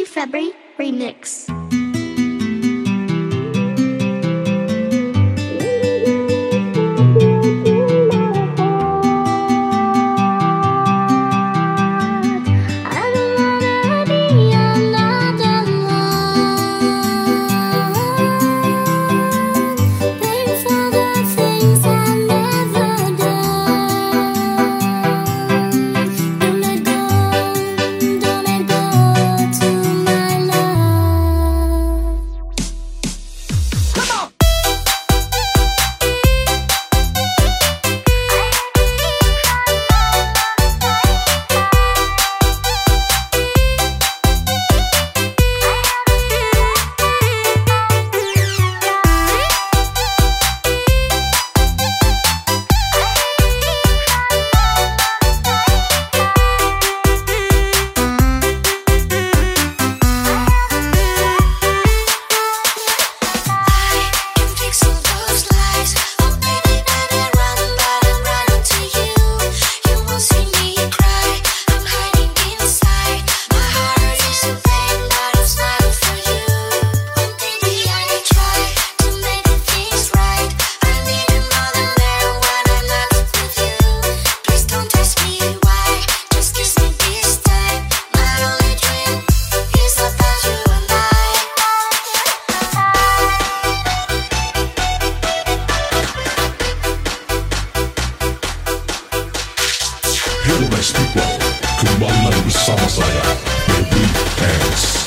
February Remix. Serbest people Kembali bersama saya Baby Pants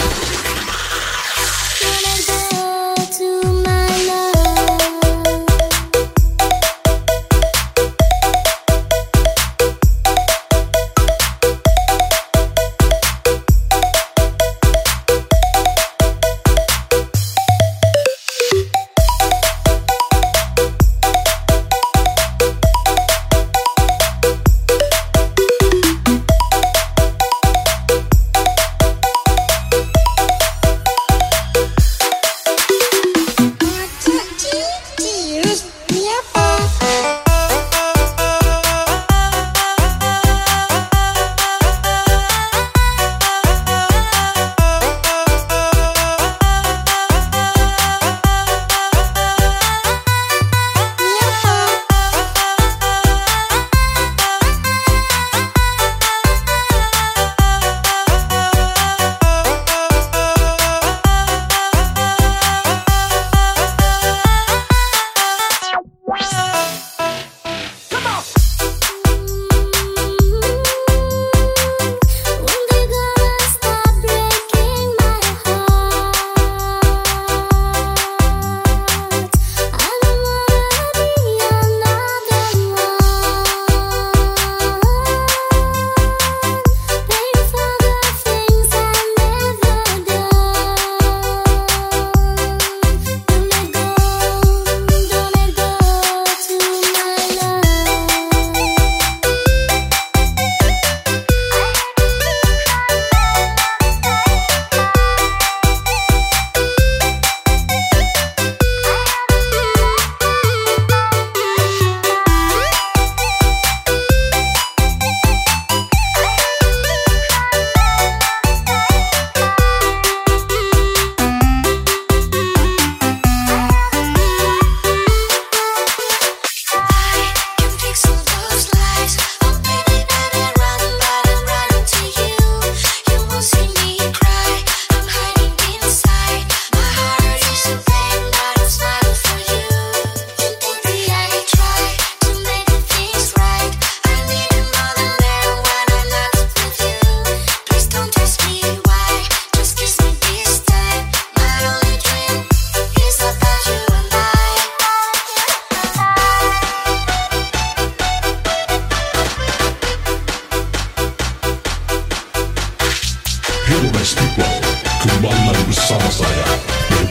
Kembali lagi bersama saya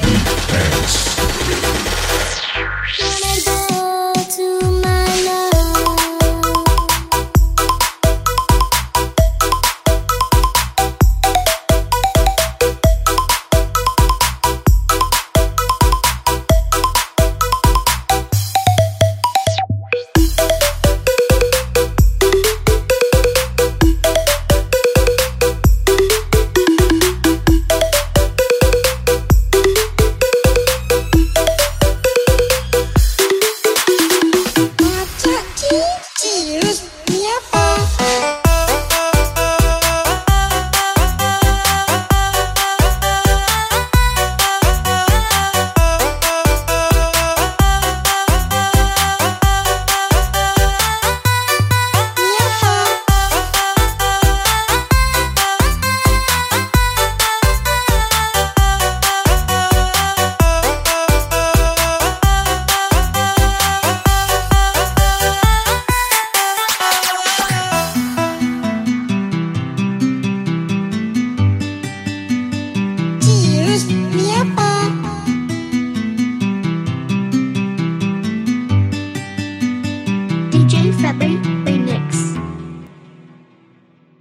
big dance.